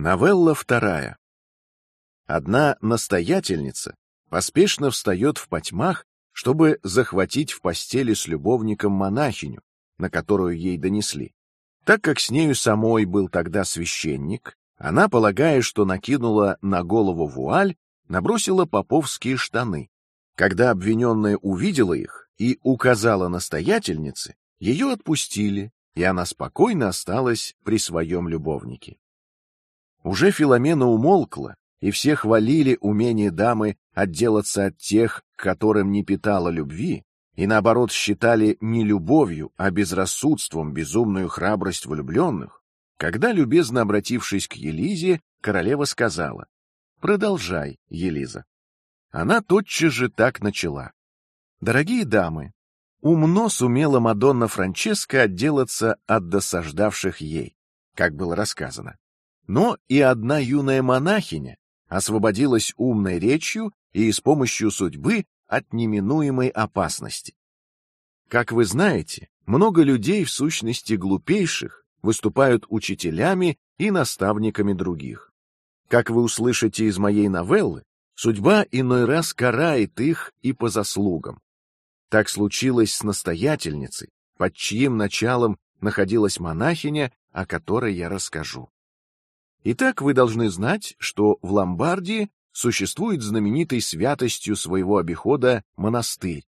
Новелла вторая. Одна настоятельница поспешно встает в потьмах, чтобы захватить в постели с любовником монахиню, на которую ей донесли. Так как с нею самой был тогда священник, она, полагая, что накинула на голову вуаль, набросила поповские штаны. Когда обвиненная увидела их и указала настоятельнице, ее отпустили, и она спокойно осталась при своем любовнике. Уже Филомена умолкла, и все хвалили умение дамы отделаться от тех, которым не питала любви, и наоборот считали не любовью, а безрассудством безумную храбрость влюбленных. Когда любезно обратившись к Елизе, королева сказала: "Продолжай, Елиза". Она тотчас же так начала: "Дорогие дамы, умно сумела Мадонна Франческа отделаться от досаждавших ей, как было рассказано. Но и одна юная монахиня освободилась умной речью и с помощью судьбы от неминуемой опасности. Как вы знаете, много людей в сущности глупейших выступают учителями и наставниками других. Как вы услышите из моей новеллы, судьба иной раз карает их и по заслугам. Так случилось с настоятельницей, под чьим началом находилась монахиня, о которой я расскажу. Итак, вы должны знать, что в Ломбардии существует знаменитый святостью своего обихода монастырь,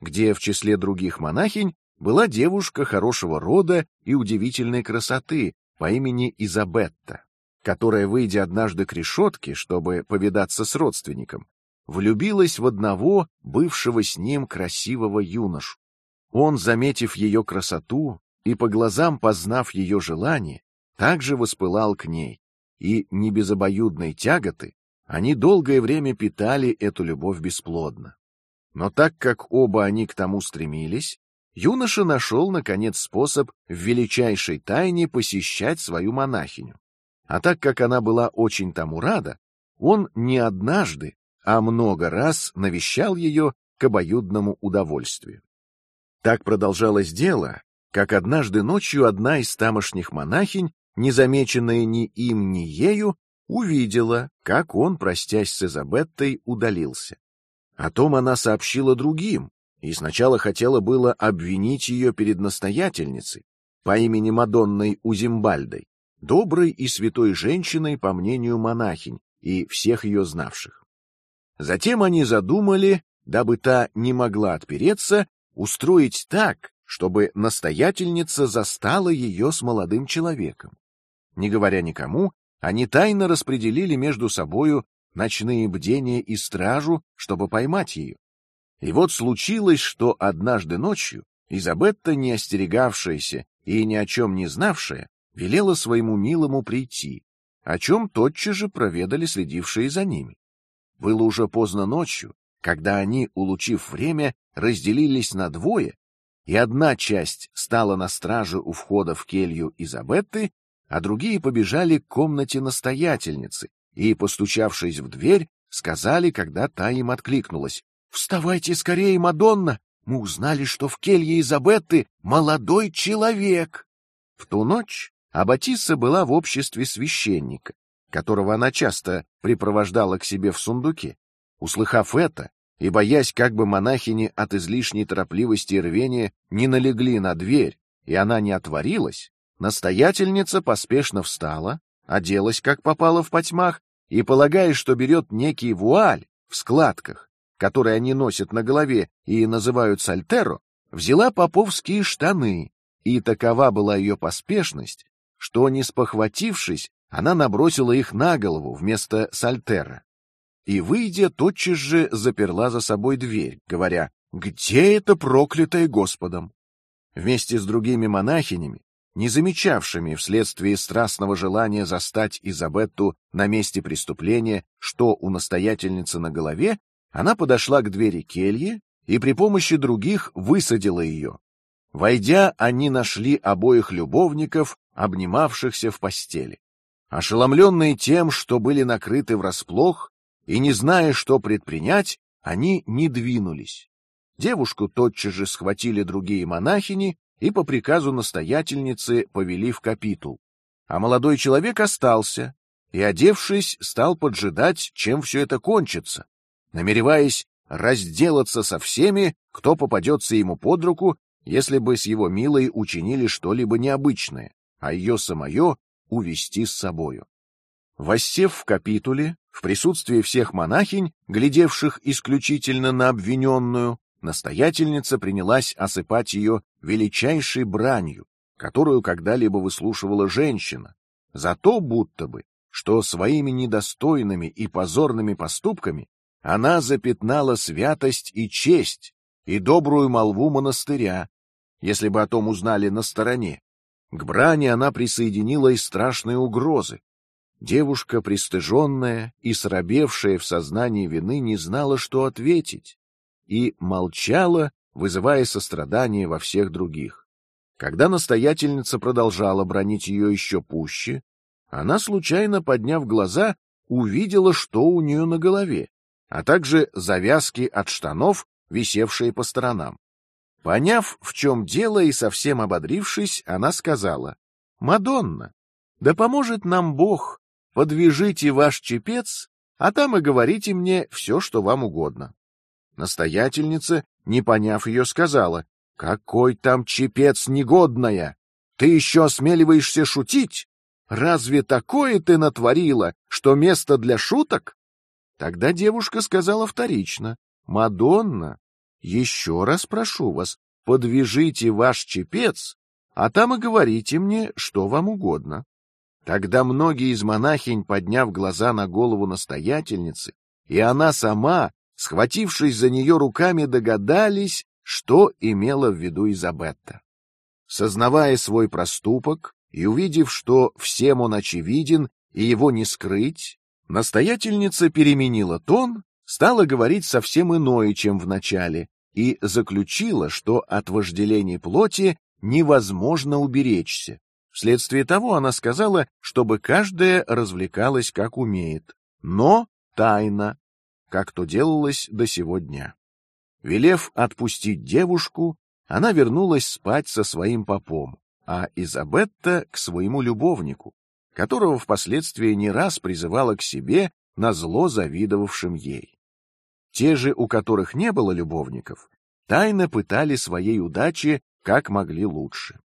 где в числе других монахинь была девушка хорошего рода и удивительной красоты по имени Изабетта, которая, выйдя однажды к решетке, чтобы повидаться с родственником, влюбилась в одного бывшего с ним красивого юношу. Он, заметив ее красоту и по глазам познав ее желание, также воспылал к ней и не без обоюдной тяготы они долгое время питали эту любовь бесплодно. Но так как оба они к тому стремились, юноша нашел наконец способ в величайшей тайне посещать свою монахиню. А так как она была очень тому рада, он не однажды, а много раз навещал ее к обоюдному удовольствию. Так продолжалось дело, как однажды ночью одна из тамошних монахинь незамеченная ни им, ни ею, увидела, как он, простясь с Изабеттой, удалился. О том она сообщила другим и сначала хотела было обвинить ее перед настоятельницей по имени Мадонной Узимбальдой, доброй и святой женщиной по мнению монахинь и всех ее знавших. Затем они задумали, дабы та не могла отпереться, устроить так, чтобы настоятельница застала ее с молодым человеком. Не говоря никому, они тайно распределили между собою ночные бдения и стражу, чтобы поймать ее. И вот случилось, что однажды ночью Изабетта, не остерегавшаяся и ни о чем не знавшая, велела своему милому прийти, о чем тотчас же проведали следившие за ними. Было уже поздно ночью, когда они, улучив время, разделились на двое, и одна часть стала на страже у входа в келью Изабетты, а другие побежали к комнате настоятельницы и, постучавшись в дверь, сказали, когда та им откликнулась: "Вставайте скорее, Мадонна! Мы узнали, что в келье Изабетты молодой человек". В ту ночь Аббатисса была в обществе священника, которого она часто припровождала к себе в сундуке. Услыхав это и боясь, как бы монахини от излишней торопливости и рвения не налегли на дверь и она не отворилась, Настоятельница поспешно встала, оделась как попало в потьмах и, полагая, что берет некий вуаль в складках, которые они носят на голове и называют сальтеро, взяла поповские штаны, и такова была ее поспешность, что не спохватившись, она набросила их на голову вместо сальтера и, выйдя, тотчас же заперла за собой дверь, говоря: "Где это проклятое Господом?" Вместе с другими монахинями не замечавшими вследствие страстного желания застать Изабетту на месте преступления, что у настоятельницы на голове, она подошла к двери кельи и при помощи других высадила ее. Войдя, они нашли обоих любовников, обнимавшихся в постели. Ошеломленные тем, что были накрыты врасплох и не зная, что предпринять, они не двинулись. Девушку тотчас же схватили другие монахини и по приказу настоятельницы повели в капитул, а молодой человек остался и, одевшись, стал поджидать, чем все это кончится, намереваясь разделаться со всеми, кто попадется ему под руку, если бы с его милой учинили что-либо необычное, а ее самое увести с собою. Воссев в капитуле, в присутствии всех монахинь, глядевших исключительно на обвиненную, настоятельница принялась осыпать ее величайшей бранью, которую когда-либо выслушивала женщина, за то, будто бы, что своими недостойными и позорными поступками она запятнала святость и честь и добрую молву монастыря, если бы о том узнали на стороне. К брани она присоединила и страшные угрозы. Девушка, пристыженная и срабевшая в сознании вины, не знала, что ответить, и молчала, вызывая сострадание во всех других. Когда настоятельница продолжала бронить ее еще пуще, она случайно подняв глаза увидела, что у нее на голове, а также завязки от штанов, висевшие по сторонам. Поняв, в чем дело, и совсем ободрившись, она сказала: "Мадонна, да поможет нам Бог. Подвяжите ваш чепец, а там и говорите мне все, что вам угодно". Настоятельница, не поняв ее, сказала: "Какой там чепец негодная! Ты еще осмеливаешься шутить? Разве такое ты натворила, что место для шуток?" Тогда девушка сказала вторично: "Мадонна, еще раз прошу вас, подвяжите ваш чепец, а там и говорите мне, что вам угодно. Тогда многие из монахинь, подняв глаза на голову настоятельницы, и она сама, схватившись за нее руками, догадались, что имела в виду Изабетта. Сознавая свой проступок и увидев, что всем он очевиден и его не скрыть, настоятельница переменила тон стала говорить совсем иное, чем в начале, и заключила, что от вожделений плоти невозможно уберечься. Вследствие того она сказала, чтобы каждая развлекалась как умеет, но тайно, как то делалось до сего дня. Велев отпустить девушку, она вернулась спать со своим попом, а Изабетта к своему любовнику, которого впоследствии не раз призывала к себе на зло завидовавшим ей. Те же, у которых не было любовников, тайно пытали своей удачи как могли лучше.